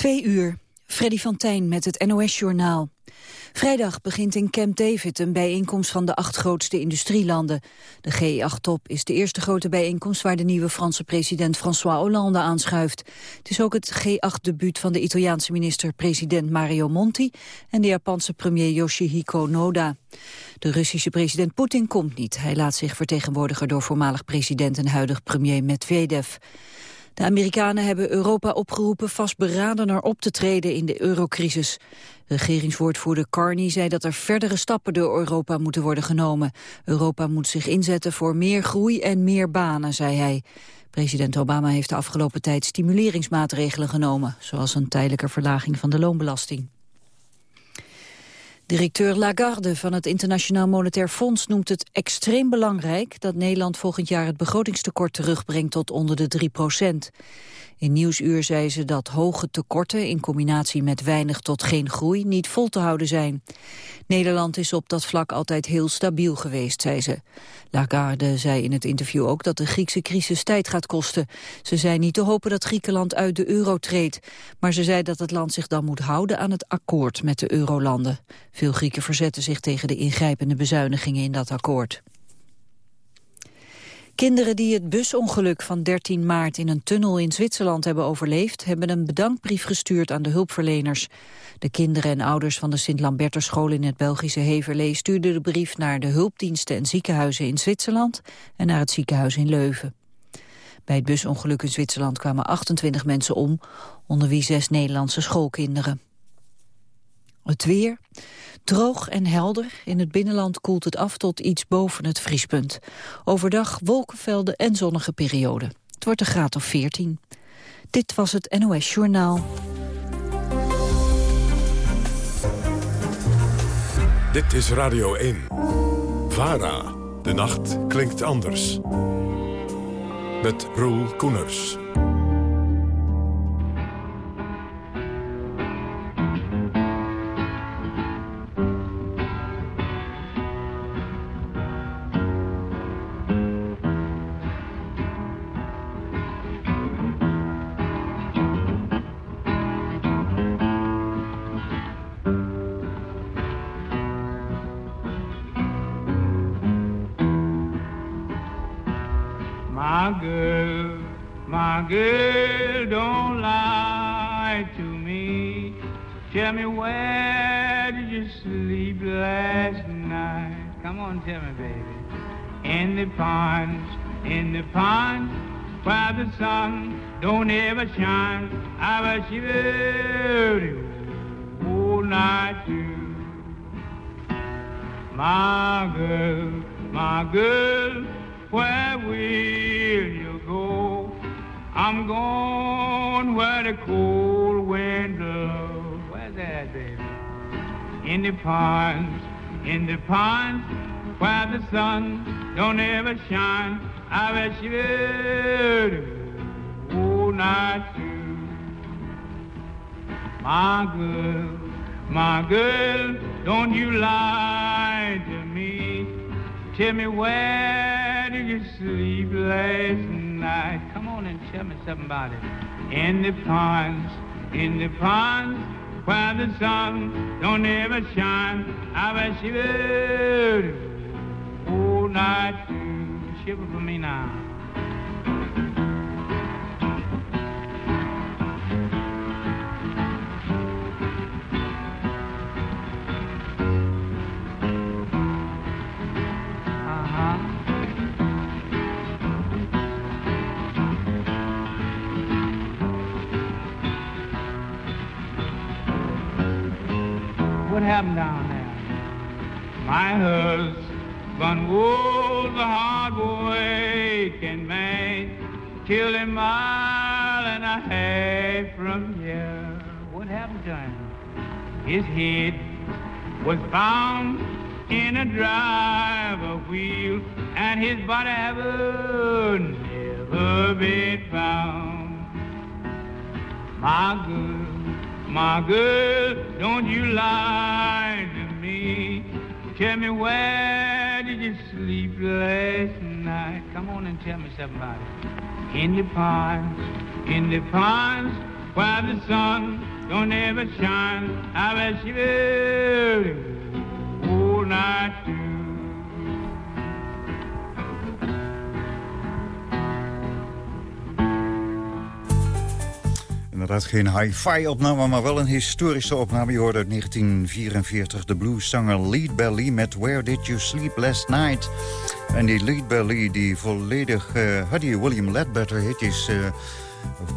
Twee uur. Freddy van Tijn met het NOS-journaal. Vrijdag begint in Camp David een bijeenkomst van de acht grootste industrielanden. De G8-top is de eerste grote bijeenkomst waar de nieuwe Franse president François Hollande aanschuift. Het is ook het G8-debuut van de Italiaanse minister-president Mario Monti en de Japanse premier Yoshihiko Noda. De Russische president Poetin komt niet. Hij laat zich vertegenwoordigen door voormalig president en huidig premier Medvedev. De Amerikanen hebben Europa opgeroepen vastberadener op te treden in de eurocrisis. Regeringswoordvoerder Carney zei dat er verdere stappen door Europa moeten worden genomen. Europa moet zich inzetten voor meer groei en meer banen, zei hij. President Obama heeft de afgelopen tijd stimuleringsmaatregelen genomen, zoals een tijdelijke verlaging van de loonbelasting. Directeur Lagarde van het Internationaal Monetair Fonds noemt het extreem belangrijk dat Nederland volgend jaar het begrotingstekort terugbrengt tot onder de 3 procent. In Nieuwsuur zei ze dat hoge tekorten in combinatie met weinig tot geen groei niet vol te houden zijn. Nederland is op dat vlak altijd heel stabiel geweest, zei ze. Lagarde zei in het interview ook dat de Griekse crisis tijd gaat kosten. Ze zei niet te hopen dat Griekenland uit de euro treedt. Maar ze zei dat het land zich dan moet houden aan het akkoord met de eurolanden. Veel Grieken verzetten zich tegen de ingrijpende bezuinigingen in dat akkoord. Kinderen die het busongeluk van 13 maart in een tunnel in Zwitserland hebben overleefd, hebben een bedankbrief gestuurd aan de hulpverleners. De kinderen en ouders van de Sint-Lamberterschool in het Belgische Heverlee stuurden de brief naar de hulpdiensten en ziekenhuizen in Zwitserland en naar het ziekenhuis in Leuven. Bij het busongeluk in Zwitserland kwamen 28 mensen om, onder wie zes Nederlandse schoolkinderen. Het weer. Droog en helder. In het binnenland koelt het af tot iets boven het vriespunt. Overdag wolkenvelden en zonnige perioden. Het wordt een graad of 14. Dit was het NOS Journaal. Dit is Radio 1. VARA. De nacht klinkt anders. Met Roel Koeners. Where the sun don't ever shine. I was shivering all night too. My girl, my girl, where will you go? I'm going where the cold wind blows Where's that, baby. In the ponds, in the ponds, where the sun don't ever shine, You would all night too. My girl, my girl, don't you lie to me. Tell me where did you sleep last night? Come on and tell me something about it. In the ponds, in the ponds where the sun don't ever shine. I bet she would all night to shiver for me now. what happened down there. My husband was a hard working man, killed a mile and a half from here. What happened to him? His head was found in a driver wheel, and his body ever never been found. My good my girl, don't you lie to me. Tell me where did you sleep last night? Come on and tell me something about it. In the ponds, in the ponds, why the sun don't ever shine. I bet she will all night through. Inderdaad geen hi-fi opname, maar wel een historische opname. Je hoorde uit 1944 de blueszanger Lead Belly met Where Did You Sleep Last Night? En die Lead Belly die volledig uh, Huddy William Ledbetter hitjes... Uh,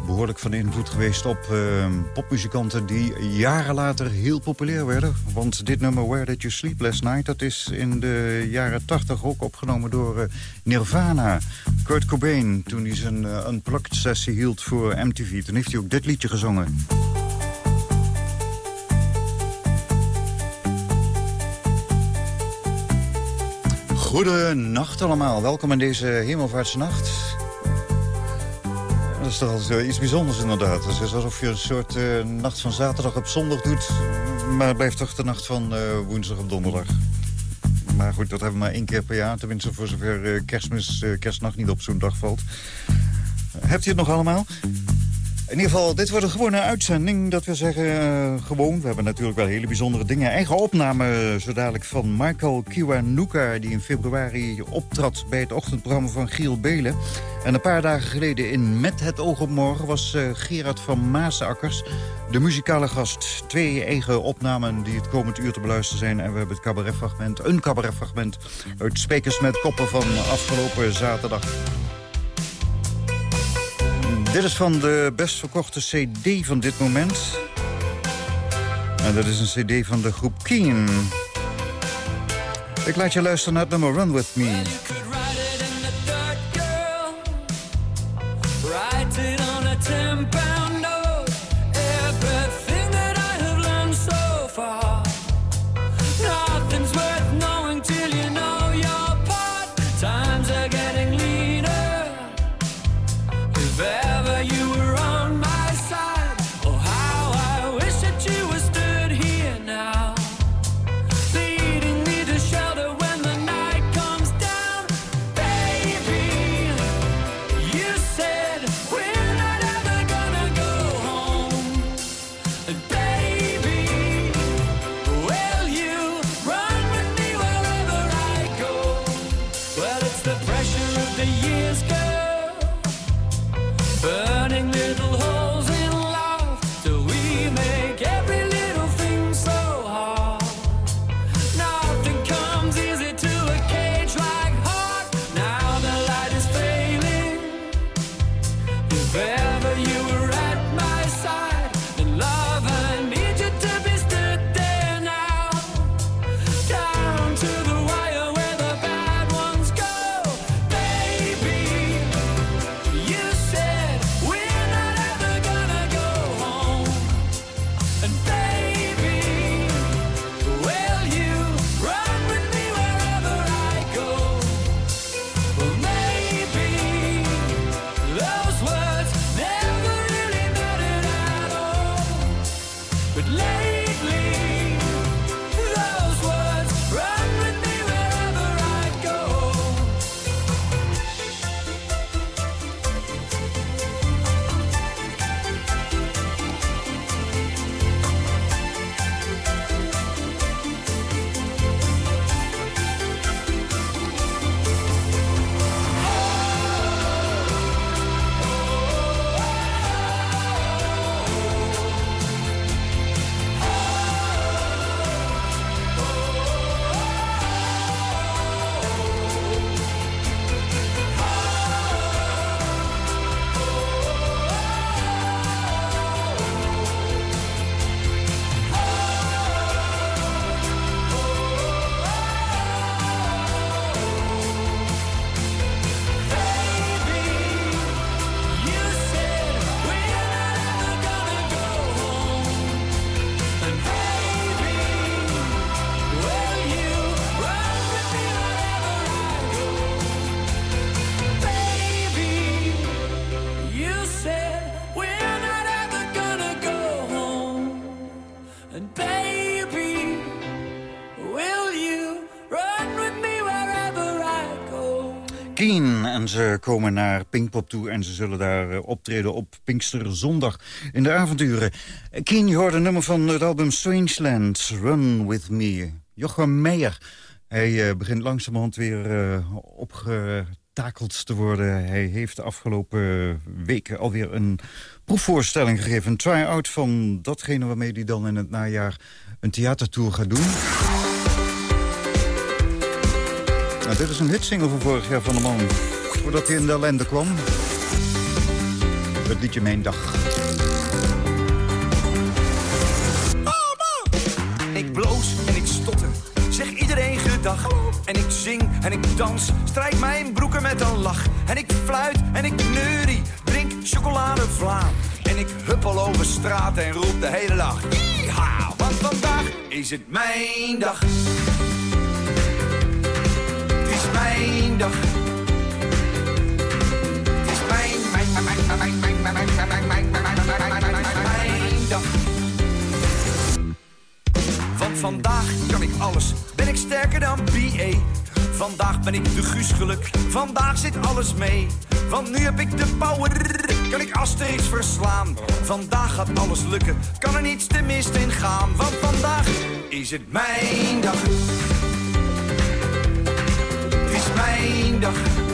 behoorlijk van invloed geweest op uh, popmuzikanten... die jaren later heel populair werden. Want dit nummer Where Did You Sleep Last Night... dat is in de jaren 80 ook opgenomen door uh, Nirvana. Kurt Cobain, toen hij zijn uh, unplugged sessie hield voor MTV. Toen heeft hij ook dit liedje gezongen. Goedenacht allemaal. Welkom in deze hemelvaartsnacht. Dat is toch iets bijzonders inderdaad. Het is alsof je een soort uh, nacht van zaterdag op zondag doet. Maar het blijft toch de nacht van uh, woensdag op donderdag. Maar goed, dat hebben we maar één keer per jaar. Tenminste voor zover uh, kerstmis, kerstnacht niet op zo'n dag valt. Hebt u het nog allemaal? In ieder geval, dit wordt een gewone uitzending. Dat we zeggen, uh, gewoon. We hebben natuurlijk wel hele bijzondere dingen. Eigen opname zo dadelijk van Michael Kiwanuka... die in februari optrad bij het ochtendprogramma van Giel Belen. En een paar dagen geleden in Met het oog op morgen... was uh, Gerard van Maasakkers de muzikale gast. Twee eigen opnamen die het komend uur te beluisteren zijn. En we hebben het cabaretfragment, een cabaretfragment... uit Spekers met Koppen van afgelopen zaterdag. Dit is van de best verkochte cd van dit moment. En dat is een cd van de groep Keen. Ik laat je luisteren naar het nummer Run With Me. Ze komen naar Pinkpop toe en ze zullen daar eh, optreden op Pinksterzondag in de avonturen. Keen, je hoort een nummer van het album Strangeland, Run With Me. Jochem Meijer, hij uh, begint langzamerhand weer uh, opgetakeld te worden. Hij heeft de afgelopen weken alweer een proefvoorstelling gegeven. Een try-out van datgene waarmee hij dan in het najaar een theatertour gaat doen. Nou, dit is een hitsingle van vorig jaar van de man. Voordat hij in de ellende kwam. Het liedje Mijn Dag. Ik bloos en ik stotter. Zeg iedereen gedag. En ik zing en ik dans. Strijk mijn broeken met een lach. En ik fluit en ik neurie. Drink chocoladevlaam. En ik huppel over straat en roep de hele dag. Yeeha, want vandaag is het mijn dag mijn dag. Want vandaag kan ik alles, ben ik sterker dan BA. Vandaag ben ik de Guus geluk, vandaag zit alles mee. Want nu heb ik de power, kan ik Asterix verslaan. Vandaag gaat alles lukken, kan er niets te mist in gaan. Want vandaag is het mijn dag mijn dag.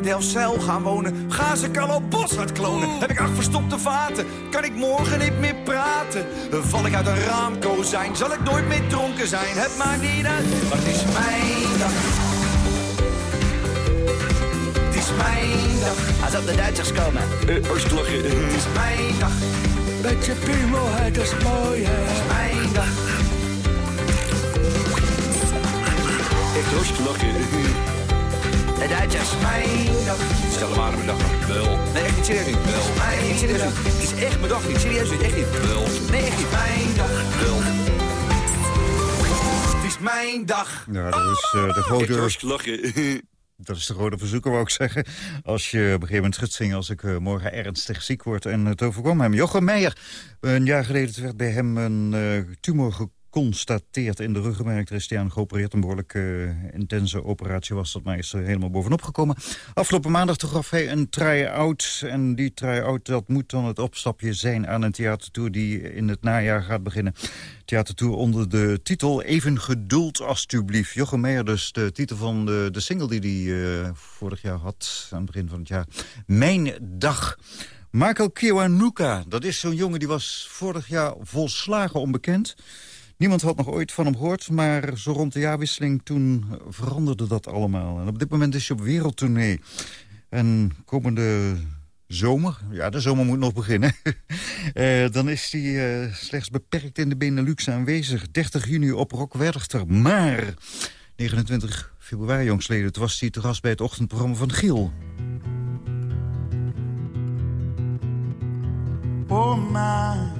In Delfzijl gaan wonen? Ga ze Carlo Boshart klonen? Heb ik acht verstopte vaten? Kan ik morgen niet meer praten? Val ik uit een raamkozijn? Zal ik nooit meer dronken zijn? Het maakt niet uit, maar het is mijn dag. Het is mijn dag. Als op de Duitsers komen. Uh, lachen. Het is mijn dag. Met je piemel, het is mooi, hè. Het is mijn dag. echt hartstikke lachen. De Duitsers. Mijn dag. Stel maar mijn dag. Wel. Nee, echt niet serieus niet. Wel. Nee, niet serieus niet. Het is echt mijn dag niet. Serieus niet. Echt niet. Wel. Nee, echt niet. Mijn dag. Wel. Het is mijn dag. Ja, dat is uh, de grote... Echt lachen. Dat is de rode verzoeker, wou ik zeggen. Als je op een gegeven moment gaat zingen als ik uh, morgen ernstig ziek word en het overkwam hem. Jochem Meijer, een jaar geleden werd bij hem een uh, tumor gekomen constateert in de ruggenmerk. Er is die geopereerd. Een behoorlijk uh, intense operatie was dat, maar is er helemaal bovenop gekomen. Afgelopen maandag gaf hij een try-out. En die try-out, dat moet dan het opstapje zijn aan een theatertour... die in het najaar gaat beginnen. Theatertour onder de titel Even geduld alstublieft. Jochem Meijer dus de titel van de, de single die hij uh, vorig jaar had... aan het begin van het jaar. Mijn Dag... Marco Kiwanuka, dat is zo'n jongen die was vorig jaar volslagen onbekend. Niemand had nog ooit van hem gehoord, maar zo rond de jaarwisseling toen veranderde dat allemaal. En op dit moment is hij op wereldtournee. En komende zomer, ja de zomer moet nog beginnen... uh, dan is hij uh, slechts beperkt in de Benelux aanwezig. 30 juni op Rock Werchter, maar 29 februari jongsleden... toen was hij te gast bij het ochtendprogramma van Giel. Oh my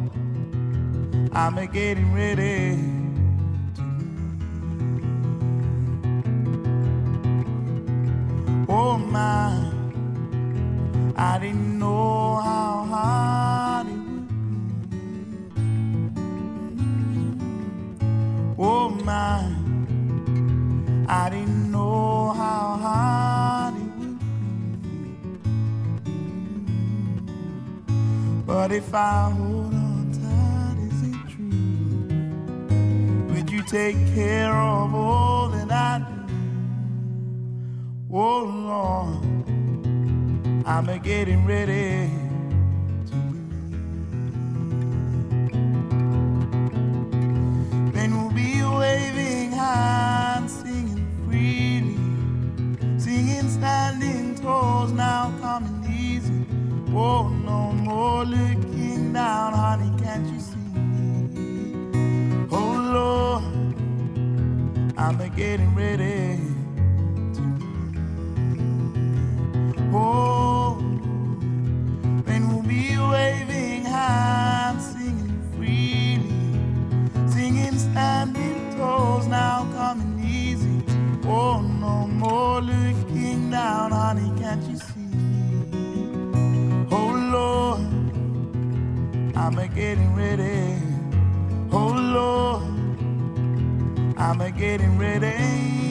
I'm getting ready to leave. Oh my, I didn't know how hard it would be. Oh my, I didn't know how hard it would be. But if I take care of all that I do? Oh Lord, I'm a getting ready. Then we'll be waving hands, singing freely, singing standing toes now coming easy. Oh, no more looking down, honey, I'm a getting ready. to. Oh, then we'll be waving hands, singing freely, singing standing toes now coming easy. Oh, no more looking down, honey, can't you see? Oh Lord, I'm getting ready. I'm a getting ready.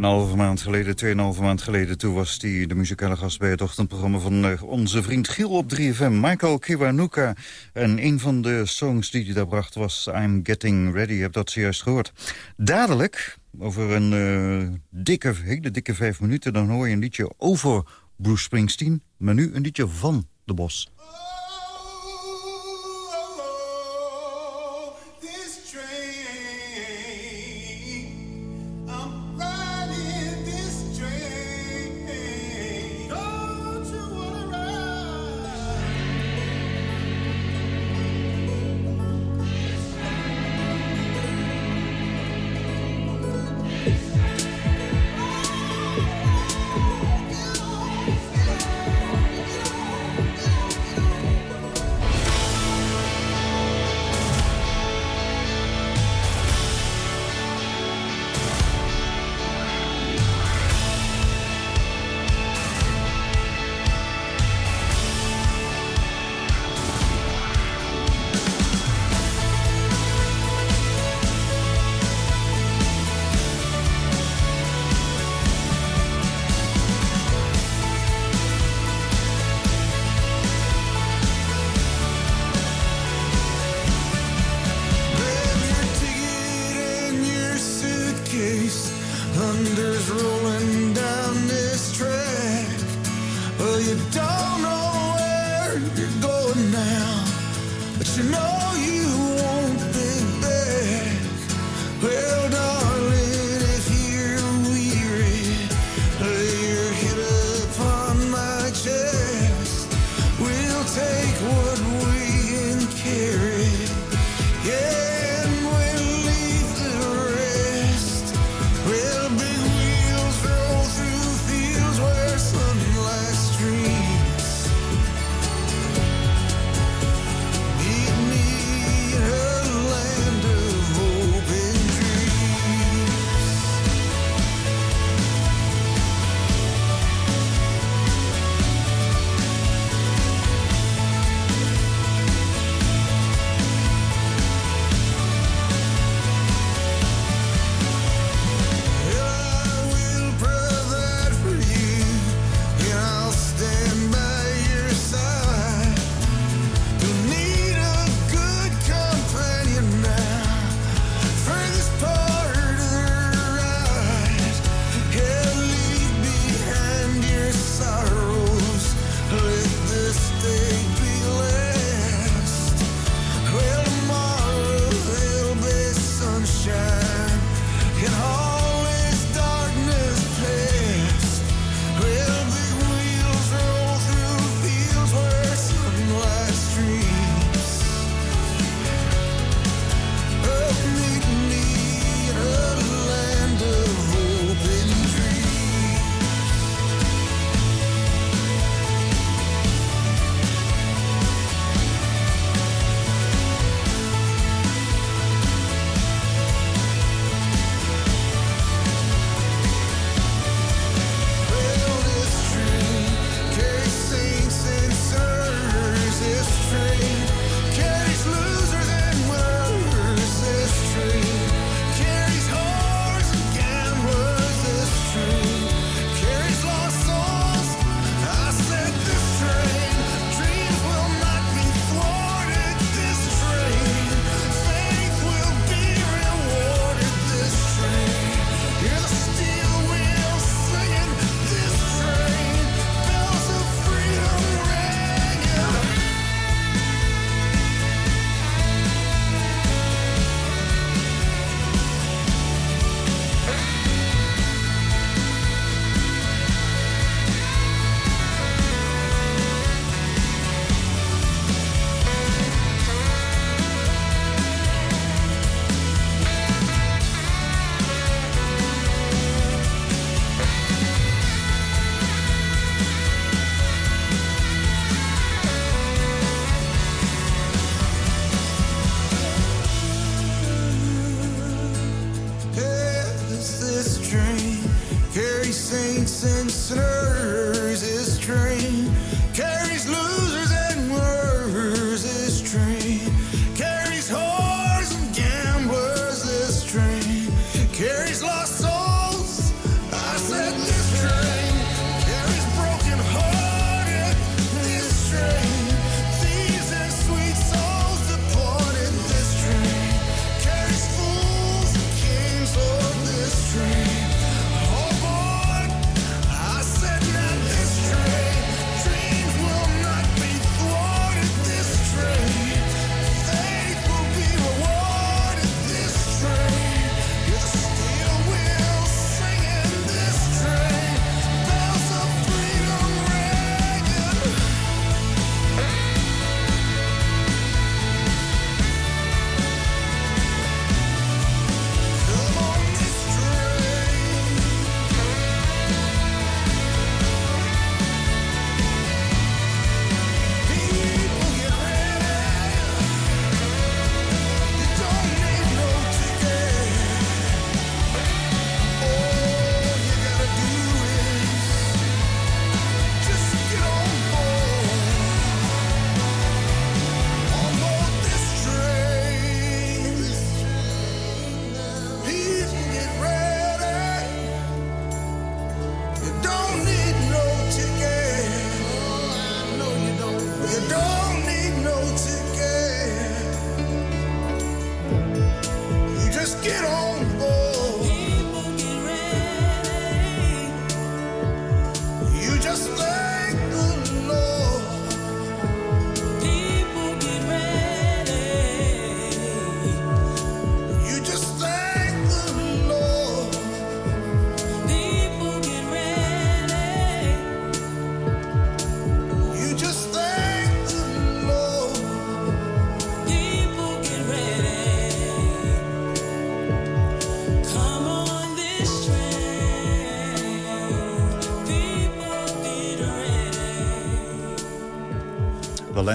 2,5 maand geleden, 2,5 maand geleden... toen was hij de muzikale gast bij het ochtendprogramma van eh, onze vriend Giel op 3FM... Michael Kiwanuka. En een van de songs die hij daar bracht was I'm Getting Ready. Je hebt dat zojuist gehoord. Dadelijk, over een eh, dikke, hele dikke vijf minuten... dan hoor je een liedje over Bruce Springsteen. Maar nu een liedje van De Bos.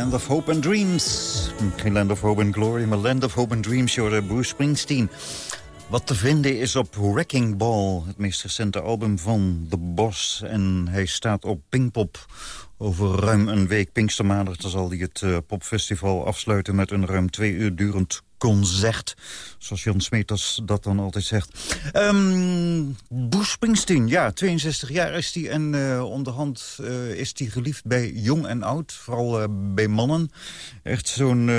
Land of Hope and Dreams. Geen Land of Hope and Glory, maar Land of Hope and Dreams. Door Bruce Springsteen. Wat te vinden is op Wrecking Ball, het meest recente album van The Boss. En hij staat op Pinkpop over ruim een week. Pinkstermaandag zal hij het eh, popfestival afsluiten... met een ruim twee uur durend concert. Zoals Jan Smeters dat dan altijd zegt. Ehm Bruce Springsteen, ja, 62 jaar is hij. En eh, onderhand eh, is hij geliefd bij jong en oud. Vooral eh, bij mannen. Echt zo'n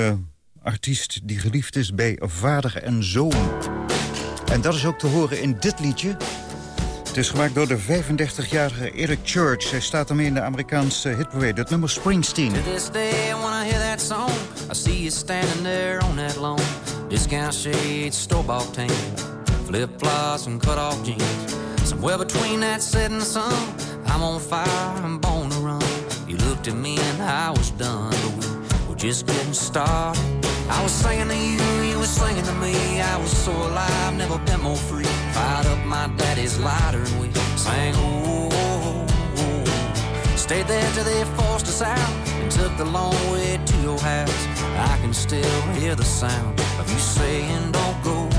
artiest die geliefd is bij vader en zoon. En dat is ook te horen in dit liedje. Het is gemaakt door de 35-jarige Eric Church. Hij staat ermee in de Amerikaanse hitparade. Het nummer Springsteen. Discount shades, store-bought tan, flip-flops and cut-off jeans. Somewhere between that setting sun, I'm on fire, I'm born to run. You looked at me and I was done, but we were just getting started. I was singing to you, you were singing to me. I was so alive, never been more free. Fired up my daddy's lighter and we sang, oh, oh, oh. Stayed there till they forced us out and took the long way to your house. I can still hear the sound you saying, don't go.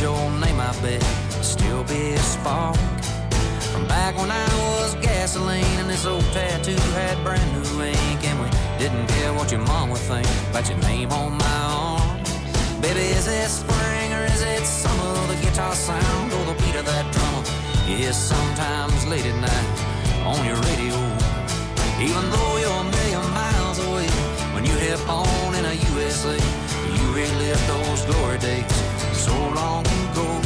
Your name, I bet still be a spark. From back when I was gasoline and this old tattoo had brand new ink. And we didn't care what your mom would think about your name on my arm. Baby, is it spring or is it summer? The guitar sound or the beat of that drummer? Yes, sometimes late at night on your radio. Even though you're a million miles away, when you hit on in a USA, you relive those glory days so long ago.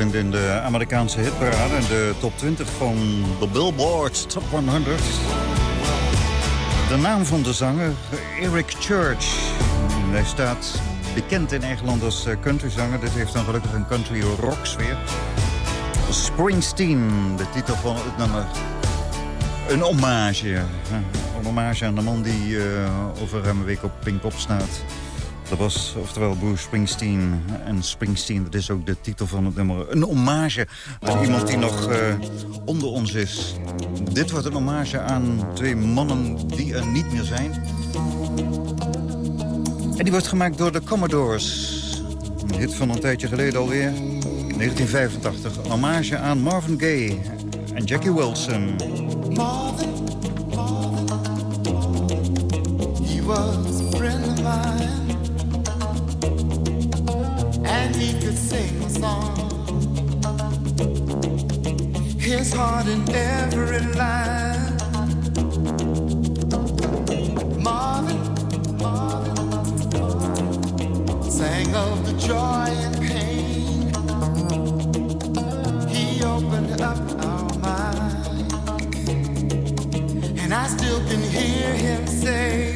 In de Amerikaanse hitparade... en de top 20 van de Billboard Top 100. De naam van de zanger, Eric Church. Hij staat bekend in Engeland als eh, countryzanger. Dit heeft dan gelukkig een country rock sfeer. Springsteen, de titel van het nummer. Een hommage. Een hommage aan de man die uh, over een week op Pinkpop staat. Dat was, oftewel Bruce Springsteen. En Springsteen, dat is ook de titel van het nummer. Een hommage aan iemand die nog uh, onder ons is. Dit wordt een hommage aan twee mannen die er niet meer zijn. En die wordt gemaakt door de Commodores. Een hit van een tijdje geleden alweer. 1985. Een hommage aan Marvin Gaye en Jackie Wilson. Marvin, was song. His heart in every line. Marvin, Marvin, sang of the joy and pain. He opened up our mind. And I still can hear him say,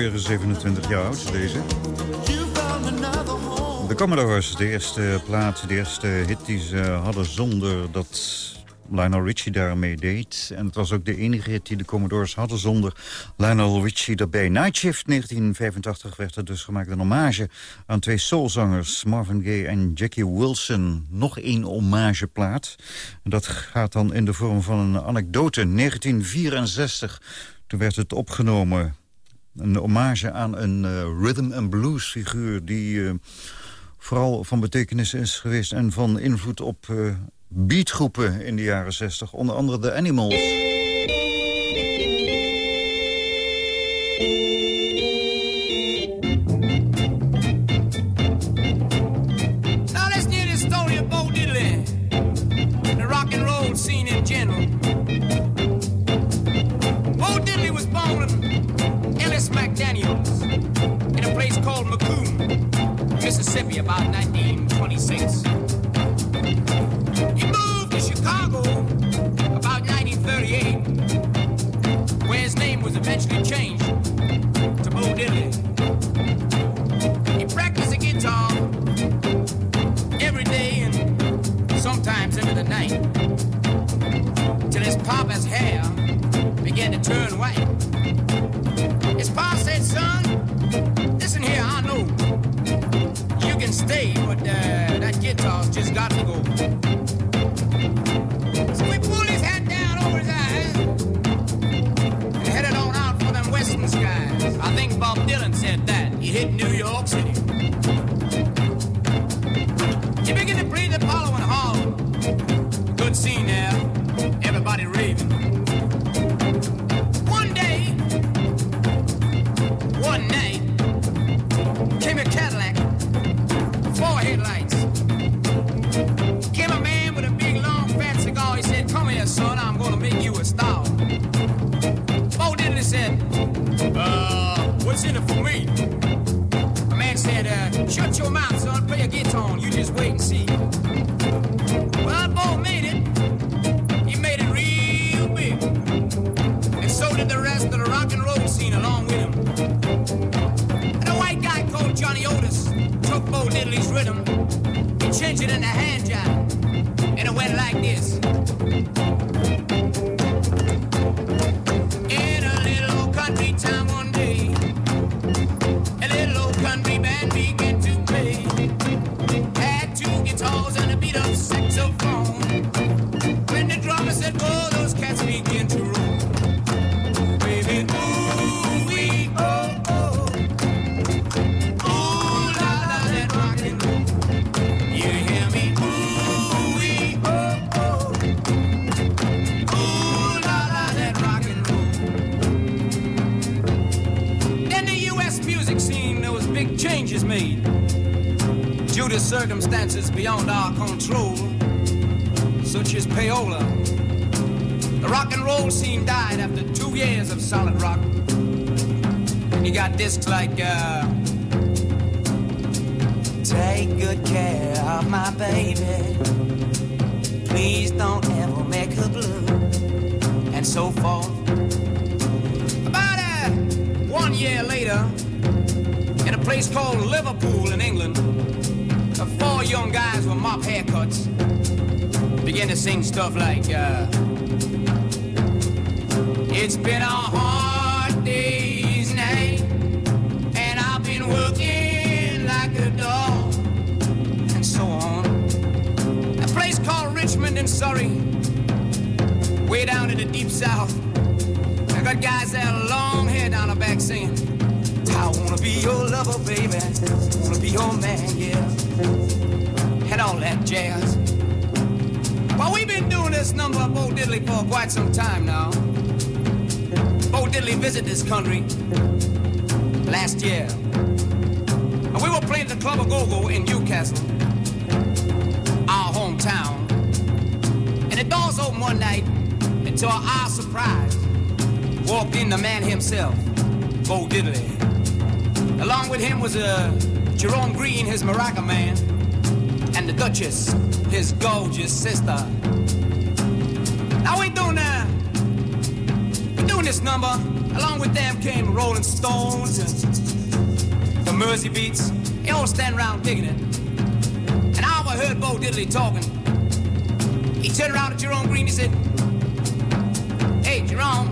shift. Ook alweer 27 jaar oud, deze. De Commodores, de eerste plaat, de eerste hit die ze hadden zonder dat Lionel Richie daarmee deed. En het was ook de enige hit die de Commodores hadden zonder Lionel Richie erbij. Night Shift 1985 werd er dus gemaakt een hommage aan twee soulzangers... Marvin Gaye en Jackie Wilson. Nog één hommageplaat. Dat gaat dan in de vorm van een anekdote. 1964, toen werd het opgenomen Een hommage aan een eh, rhythm and blues figuur... die eh, vooral van betekenis is geweest... en van invloed op eh, beatgroepen in de jaren 60. Onder andere de Animals. Mississippi, about 1926. He moved to Chicago about 1938, where his name was eventually changed to Bo Diddley. He practiced the guitar every day and sometimes into the night. Till his papa's hair began to turn white. Stay, but uh, that guitar's just got to go. Your mouth, son. Play a guitar. You just wait and see. Well, Bo made it. He made it real big. And so did the rest of the rock and roll scene along with him. And a white guy called Johnny Otis took Bo Diddley's rhythm and changed it into hand and scene died after two years of solid rock. And you got discs like, uh, Take good care of my baby. Please don't ever make her blue. And so forth. About uh, one year later, in a place called Liverpool in England, the four young guys with mop haircuts began to sing stuff like, uh, It's been a hard day's night, and I've been working like a dog, and so on. A place called Richmond in Surrey, way down in the deep south. I got guys that have long hair down the back singing, I wanna be your lover, baby. Wanna be your man, yeah. And all that jazz. Well, we've been doing this number of Bo Diddley for quite some time now. Bo Diddley visited this country last year. And we were playing the Club of Go-Go in Newcastle, our hometown. And the doors opened one night, and to our surprise, walked in the man himself, Bo Diddley. Along with him was uh, Jerome Green, his maraca man, and the Duchess, his gorgeous sister. This number. Along with them came the Rolling Stones and the Mersey Beats. They all stand around digging it. And I overheard Bo Diddley talking. He turned around to Jerome Green. He said, "Hey, Jerome,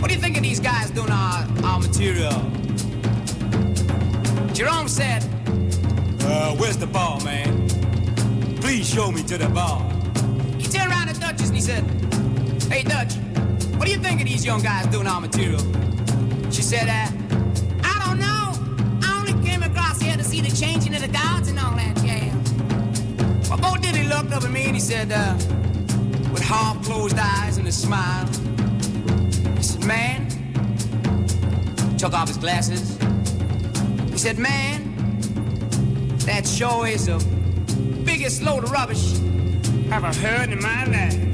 what do you think of these guys doing our, our material?" Jerome said, uh, where's the ball, man? Please show me to the ball. He turned around to Duchess and he said, Hey, Dutch, what do you think of these young guys doing our material? She said, uh, I don't know. I only came across here to see the changing of the guards and all that jazz. Well, Bo Diddley looked up at me and he said, uh, with half closed eyes and a smile, he said, man, took off his glasses. He said, man, that sure is the biggest load of rubbish I've ever heard in my life.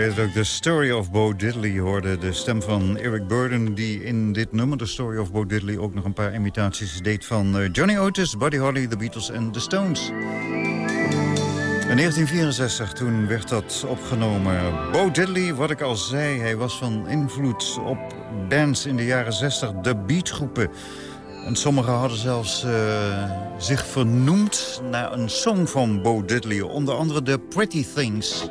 Weten ook de Story of Bo Diddley. Hoorde de stem van Eric Burden... die in dit nummer, The Story of Bo Diddley... ook nog een paar imitaties deed van eh, Johnny Otis, Buddy Holly, The Beatles en The Stones. In 1964, toen werd dat opgenomen. Bo Diddley, wat ik al zei, hij was van invloed op bands in de jaren 60, de beatgroepen. En sommigen hadden zelfs eh, zich vernoemd naar een song van Bo Diddley. Onder andere The Pretty Things.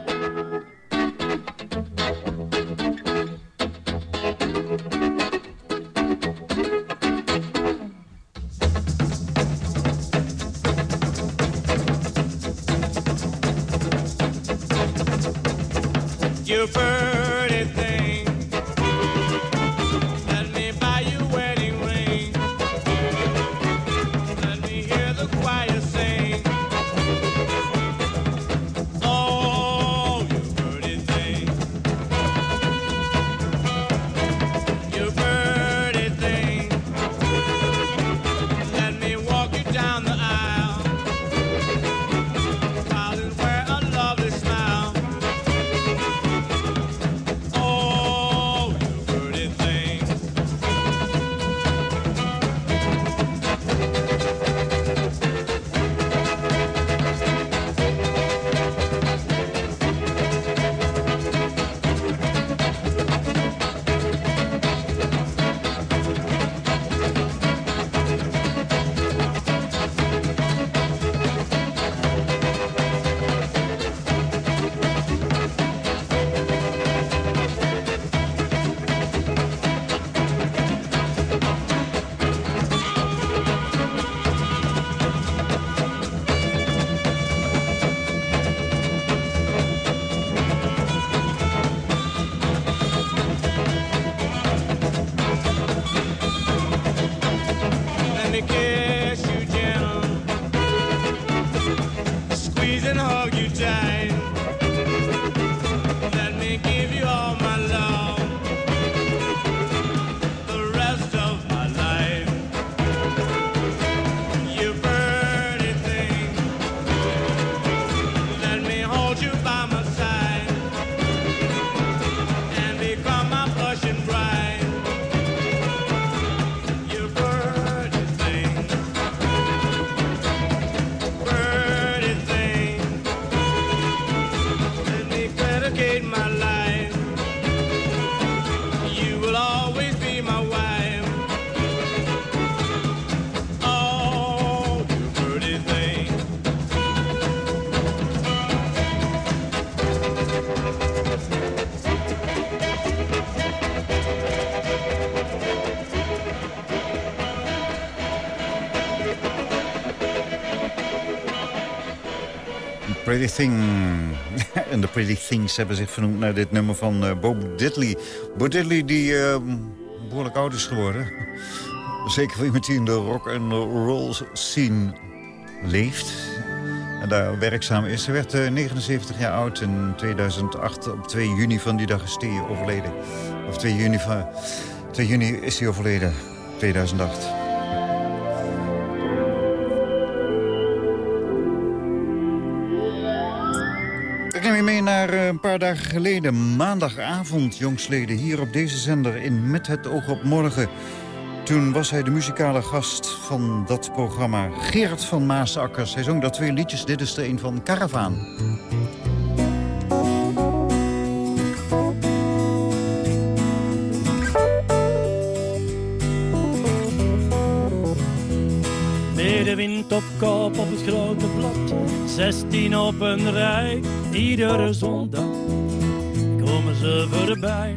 Pretty Thing. en de Pretty Things hebben zich vernoemd naar dit nummer van eh, Bob Diddley. Bob Diddley die eh, behoorlijk oud is geworden. Zeker voor iemand die in de rock en roll scene leeft. En daar werkzaam is. Hij werd eh, 79 jaar oud in 2008. Op 2 juni van die dag is hij overleden. Of 2 juni, van, 2 juni is hij overleden. 2008. Een paar dagen geleden. Maandagavond, jongsleden, hier op deze zender in Met het oog op morgen. Toen was hij de muzikale gast van dat programma. Gerard van Maasakkers. Hij zong daar twee liedjes. Dit is er een van Caravaan. Zestien op een rij. Iedere zondag komen ze voorbij.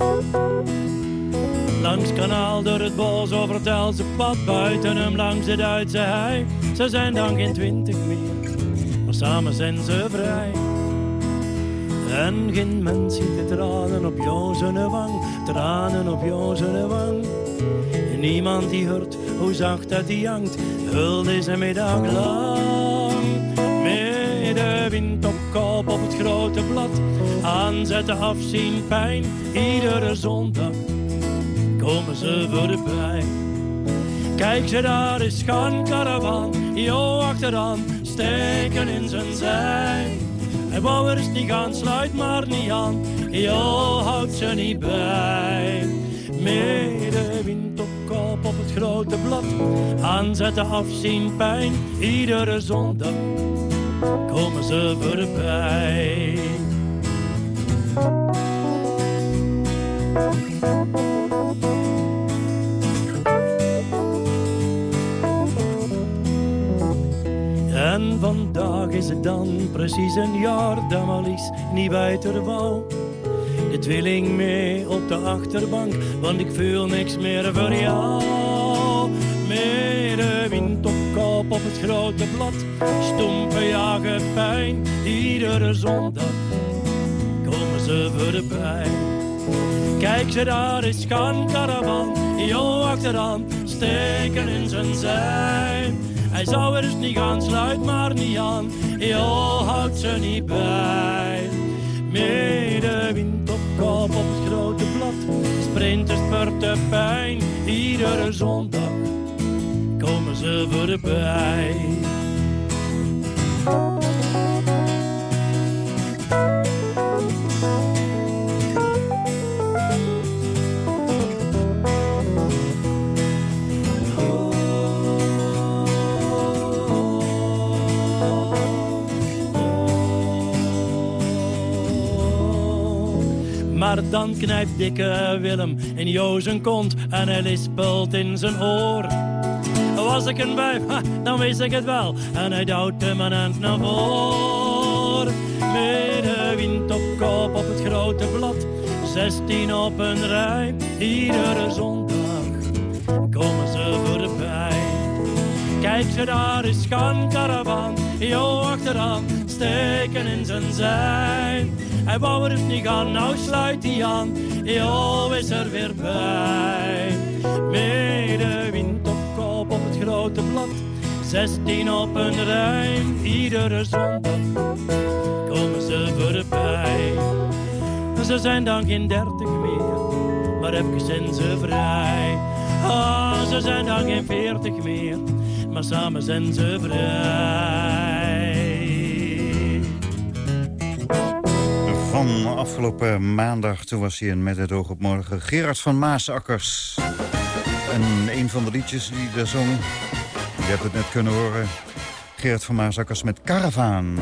Langs kanaal door het bos over het Else pad buiten hem langs de Duitse hei. Ze zijn dan geen twintig meer, maar samen zijn ze vrij. En geen mens ziet de tranen op jou zijn wang, tranen op jou zijn wang. En niemand die hoort hoe zacht dat die hangt, hul deze middag lang. De wind op kop op het grote blad, aanzetten afzien pijn, iedere zondag komen ze voorbij. Kijk ze daar is gaan caravan, jo achteraan, steken in zijn zij. Hij wou er eens niet gaan, sluit maar niet aan, jo houdt ze niet bij. Met de wind op kop op het grote blad, aanzetten afzien pijn, iedere zondag komen ze voorbij. En vandaag is het dan precies een jaar dat Marlies niet buiten wou. De tweeling mee op de achterbank, want ik voel niks meer voor jou. De wind op het grote blad, stompe jagen pijn. Iedere zondag komen ze voorbij. Kijk ze daar is gaan caravan, jo achteraan, steken in zijn zij. Hij zou er eens niet gaan, sluit maar niet aan, jo houdt ze niet bij. Met de wind op kop op het grote blad, sprinters spurten pijn. Iedere zondag voorbij. Maar dan knijpt dikke Willem in Jo kont en hij lispelt in zijn oor. Was ik een wijf, ha, dan wist ik het wel. En hij duwt hand naar voren. Met de wind op kop op het grote blad. Zestien op een rij, iedere zondag komen ze voorbij. Kijk ze daar is gaan jo achteraan, steken in zijn zij. Hij wou er niet gaan, nou sluit hij aan, jo is er weer bij. Met de wind grote blad, zestien op een rij, iedere zondag komen ze voorbij. Ze zijn dan geen dertig meer, maar even zijn ze vrij. Ah, ze zijn dan geen veertig meer, maar samen zijn ze vrij. Van afgelopen maandag, toen was in met het oog op morgen. Gerard van Maasakkers. En een van de liedjes die daar zong, je hebt het net kunnen horen. Gerard van Maasakkers met Caravaan.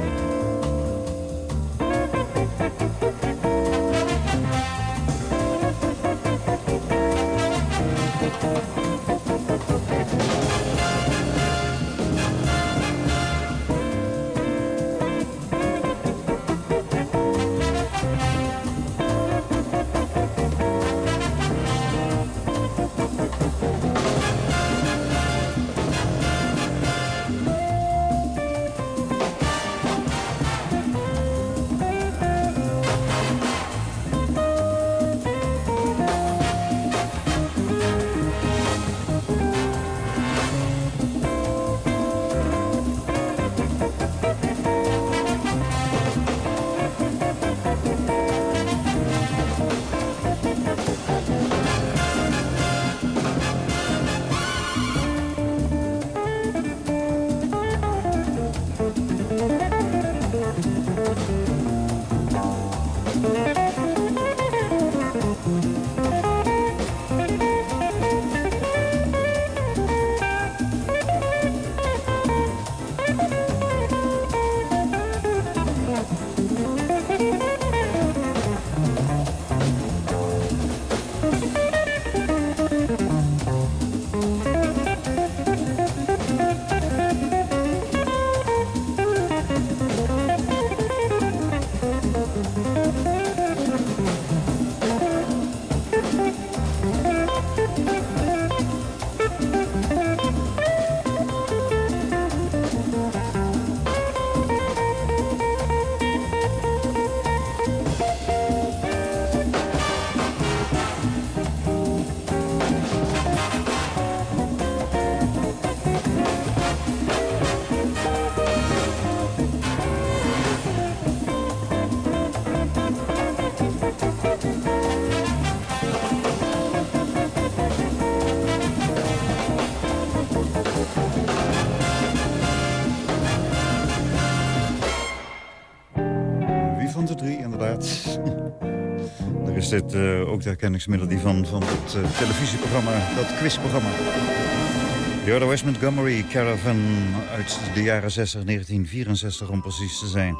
Dit eh, ook de herkenningsmelodie van, van het eh, televisieprogramma, dat quizprogramma. Jordan West Montgomery Caravan uit de jaren 60, 1964 om precies te zijn.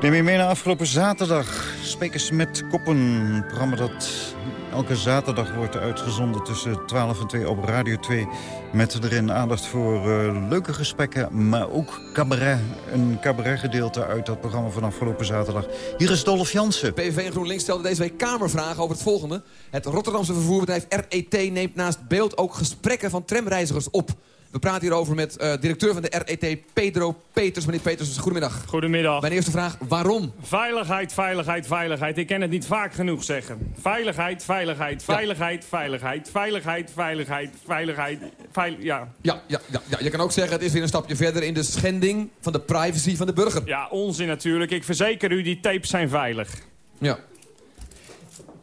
Neem je mee naar afgelopen zaterdag. Spekers met Koppen. Programma dat elke zaterdag wordt uitgezonden tussen 12 en 2 op Radio 2. Met erin aandacht voor eh, leuke gesprekken, maar ook cabaret. Een cabaretgedeelte uit dat programma van afgelopen zaterdag. Hier is Dolph Jansen. PVV en GroenLinks stelde deze week kamervragen over het volgende. Het Rotterdamse vervoerbedrijf RET neemt naast beeld ook gesprekken van tramreizigers op. We praten hierover met eh, directeur van de RET, Pedro Peters. Meneer Peters, goedemiddag. Goedemiddag. Mijn eerste vraag, waarom? Veiligheid, veiligheid, veiligheid. Ik kan het niet vaak genoeg zeggen. Veiligheid, veiligheid, veiligheid, veiligheid, veiligheid, veiligheid, veiligheid, veil ja. Ja, ja, ja, ja, je kan ook zeggen, het is weer een stapje verder in de schending van de privacy van de burger. Ja, onzin natuurlijk. Ik verzeker u, die tapes zijn veilig. Ja.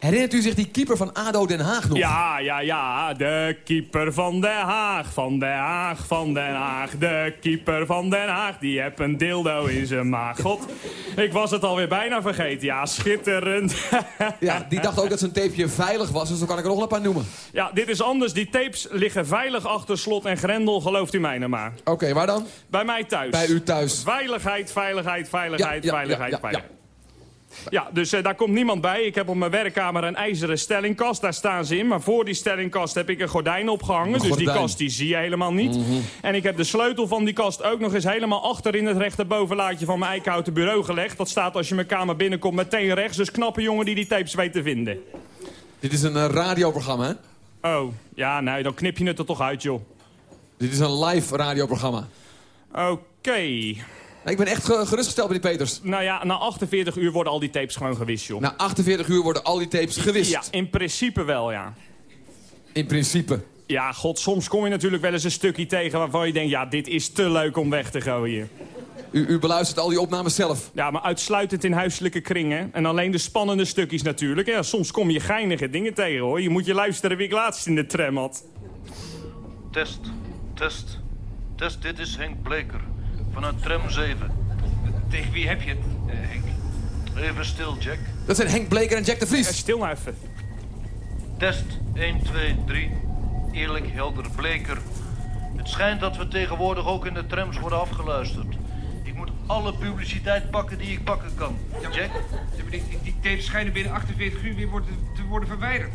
Herinnert u zich die keeper van ADO Den Haag nog? Ja, ja, ja, de keeper van Den Haag, van Den Haag, van Den Haag. De keeper van Den Haag, die heb een dildo in zijn maag. God, ik was het alweer bijna vergeten. Ja, schitterend. Ja, die dacht ook dat zijn tapeje veilig was, dus dan kan ik er nog een paar noemen. Ja, dit is anders. Die tapes liggen veilig achter slot en grendel, gelooft u mij nou maar. Oké, waar dan? Bij mij thuis. Bij u thuis. Veiligheid, veiligheid, veiligheid, Ja, ja, veiligheid, ja. veiligheid. Ja, dus eh, daar komt niemand bij. Ik heb op mijn werkkamer een ijzeren stellingkast. Daar staan ze in. Maar voor die stellingkast heb ik een gordijn opgehangen. Een dus die kast die zie je helemaal niet. En ik heb de sleutel van die kast ook nog eens helemaal achter in het rechterbovenlaadje van mijn eikenhouten bureau gelegd. Dat staat als je mijn kamer binnenkomt meteen rechts. Dus knappe jongen die die tapes weet te vinden. Dit is een eh, radioprogramma, hè? Oh, ja, nee, dan knip je het er toch uit, joh. Dit is een live radioprogramma. Oké. Ik ben echt ge- gerustgesteld, meneer Peters. Nou ja, na 48 uur worden al die tapes gewoon gewist, joh. Na 48 uur worden al die tapes gewist. Ja, in principe wel, ja. In principe. Ja, god, soms kom je natuurlijk wel eens een stukje tegen waarvan je denkt... ja, dit is te leuk om weg te gooien. U, u beluistert al die opnames zelf. Ja, maar uitsluitend in huiselijke kringen. En alleen de spannende stukjes natuurlijk. Ja, soms kom je geinige dingen tegen, hoor. Je moet je luisteren wie ik laatst in de tram had. Test, test, test. Dit is Henk Bleker vanuit tram 7. Tegen wie heb je het, eh, Henk? Even stil, Jack. Dat zijn Henk Bleker en Jack de Ja, Vries. stil nou even. Test 1, 2, 3. Eerlijk, helder, Bleker. Het schijnt dat we tegenwoordig ook in de trams worden afgeluisterd. Ik moet alle publiciteit pakken die ik pakken kan. Jack? Ja, maar Die, die, die tapes schijnen binnen 48 uur weer worden, te worden verwijderd.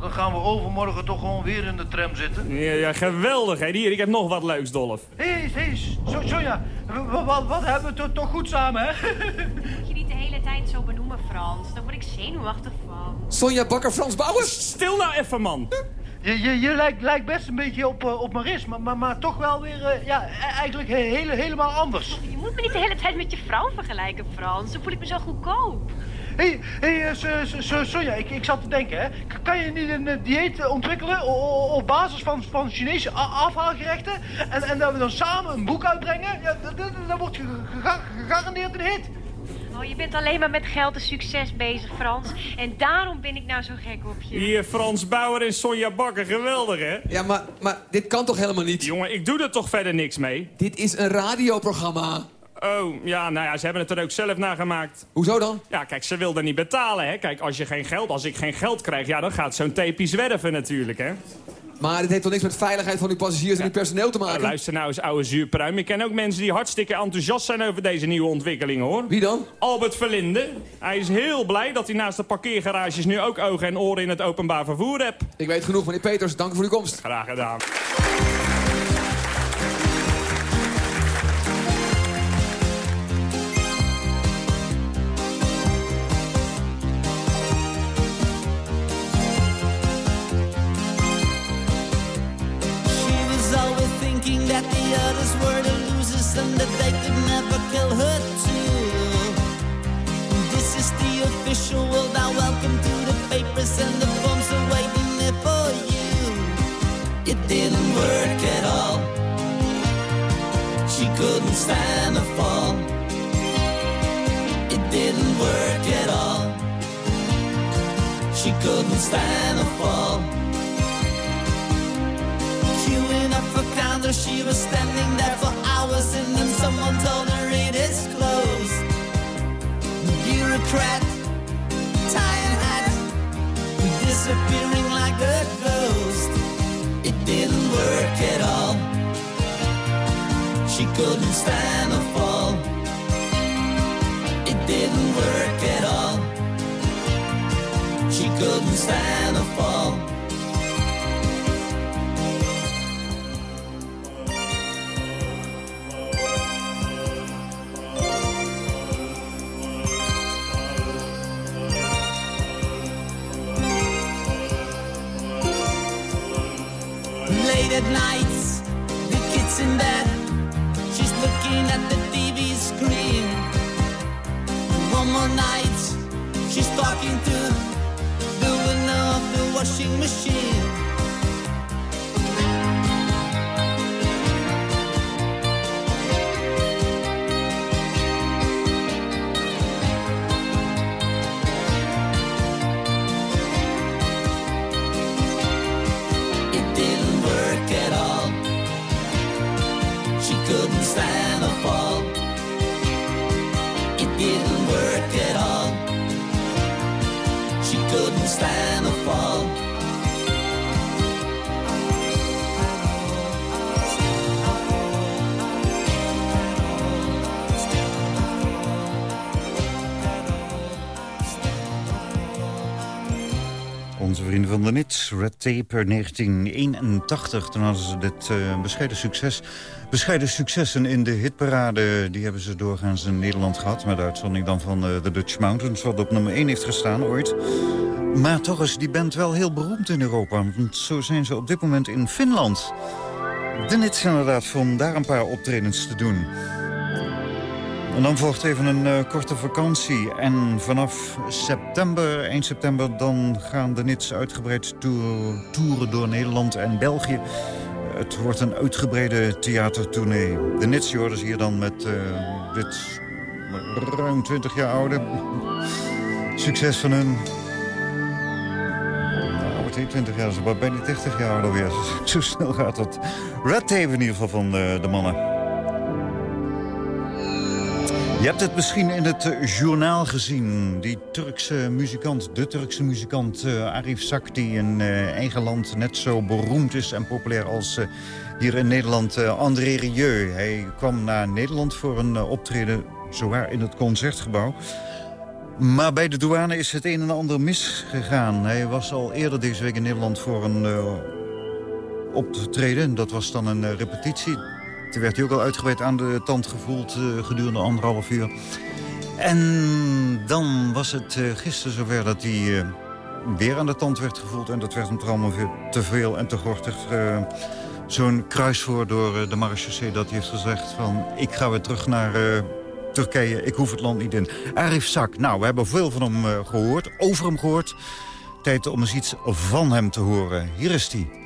Dan gaan we overmorgen toch gewoon weer in de tram zitten. Ja, ja geweldig, hè. Hier, ik heb nog wat leuks, Dolf. Hé, hey, hey, so, Sonja, wat, wat hebben we to- toch goed samen, hè? Moet je niet de hele tijd zo benoemen, Frans. Daar word ik zenuwachtig van. Sonja Bakker, Frans Bouwers. Stil nou even, man. Je, je, je lijkt, lijkt best een beetje op, eh, op Maris, maar, maar, maar toch wel weer, eh, ja, e- eigenlijk he- hele, helemaal anders. Je moet me niet de hele tijd met je vrouw vergelijken, Frans. Dan voel ik me zo goedkoop. Hé, hey, hey, eh, So- So- Sonja, ik, ik zat te denken, hè. Kan je niet een eh, dieet ontwikkelen op basis van, van Chinese afhaalgerechten? En, en dat we dan samen een boek uitbrengen? Ja, dat, dat, dat wordt ge- ge- gegarandeerd een hit. Oh, je bent alleen maar met geld en succes bezig, Frans. En daarom ben ik nou zo gek op je. Hier, Frans Bauer en Sonja Bakker, geweldig, hè? Ja, maar, maar dit kan toch helemaal niet? Jongen, ik doe er toch verder niks mee? Dit is een radioprogramma. Oh, ja, nou ja, ze hebben het er ook zelf naar gemaakt. Hoezo dan? Ja, kijk, ze wilden niet betalen, hè. Kijk, als je geen geld, als ik geen geld krijg, ja, dan gaat zo'n tapie zwerven natuurlijk, hè. Maar dit heeft toch niks met veiligheid van uw passagiers en uw personeel te maken? luister nou eens, ouwe zuurpruim. Ik ken ook mensen die hartstikke enthousiast zijn over deze nieuwe ontwikkelingen, hoor. Wie dan? Albert Verlinde. Hij is heel blij dat hij naast de parkeergarages nu ook ogen en oren in het openbaar vervoer hebt. Ik weet genoeg, meneer Peters. Dank u voor uw komst. Graag gedaan. Couldn't stand the fall. It didn't work at all. She couldn't stand the fall. Late at night, talking to the window of the washing machine. Nits, Red Tape 1981. Toen hadden ze dit eh, bescheiden succes. Bescheiden successen in de hitparade. Die hebben ze doorgaans in Nederland gehad. Met uitzondering dan van de Dutch Mountains. Wat op nummer 1 heeft gestaan ooit. Maar toch is die band wel heel beroemd in Europa. Want zo zijn ze op dit moment in Finland. De Nits inderdaad van daar een paar optredens te doen. En dan volgt even een eh, korte vakantie. En vanaf september, 1 september, dan gaan de Nits uitgebreid toer- toeren door Nederland en België. Het wordt een uitgebreide theatertournee. De Nits, je hier dan met eh, dit ruim 20 jaar oude succes van hun. Nou, niet 20 jaar, ze bijna 30 jaar alweer. Zo snel gaat dat. Red Tape in ieder geval van eh, de mannen. Je hebt het misschien in het eh, journaal gezien. Die Turkse muzikant, de Turkse muzikant eh, Arif Sak... die in eh, eigen land net zo beroemd is en populair als hier in Nederland André Rieu. Hij kwam naar Nederland voor een optreden, zowaar in het Concertgebouw. Maar bij de douane is het een en ander misgegaan. Hij was al eerder deze week in Nederland voor een eh, optreden. Dat was dan een repetitie. Toen werd hij ook al uitgebreid aan de tand gevoeld eh, gedurende anderhalf uur. En dan was het eh, gisteren zover dat hij eh, weer aan de tand werd gevoeld. En dat werd hem veel te veel en te gortig. Zo'n kruiswoord door de marechaussee dat hij heeft gezegd van... ik ga weer terug naar Turkije, ik hoef het land niet in. Arif Sak, nou, we hebben veel van hem eh, gehoord, over hem gehoord. Tijd om eens iets van hem te horen. Hier is hij.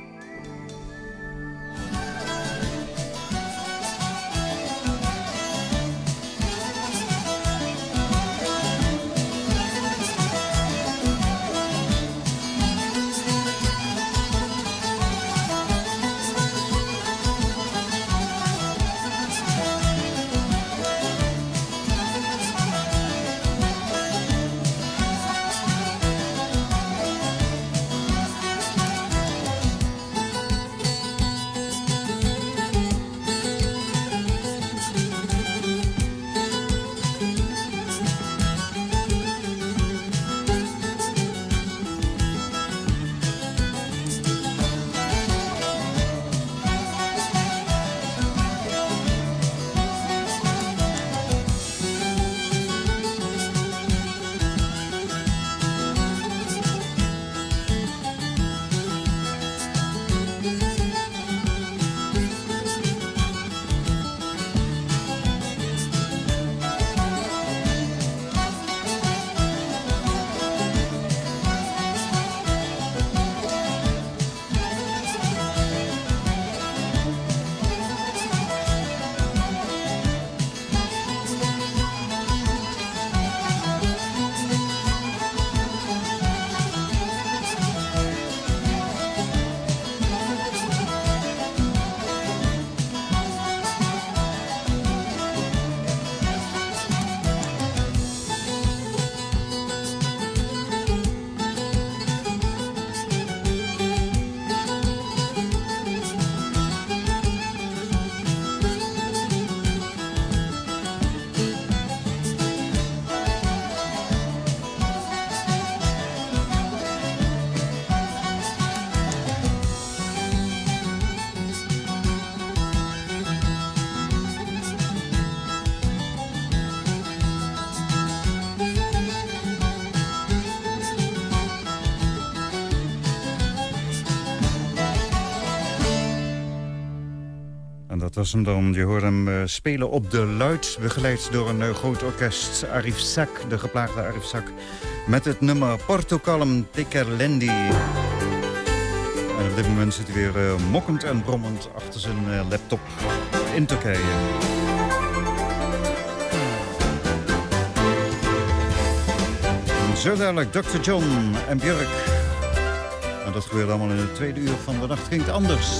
Dat was hem dan. Je hoort hem eh, spelen op de luid, begeleid door een eh, groot orkest. Arif Sak, de geplaagde Arif Sak, met het nummer Porto Calm Tekerlendi. En op dit moment zit hij weer eh, mokkend en brommend achter zijn laptop in Turkije. Zo dadelijk Dr. John en Björk. En dat gebeurt allemaal in het tweede uur van de nacht. Ging anders.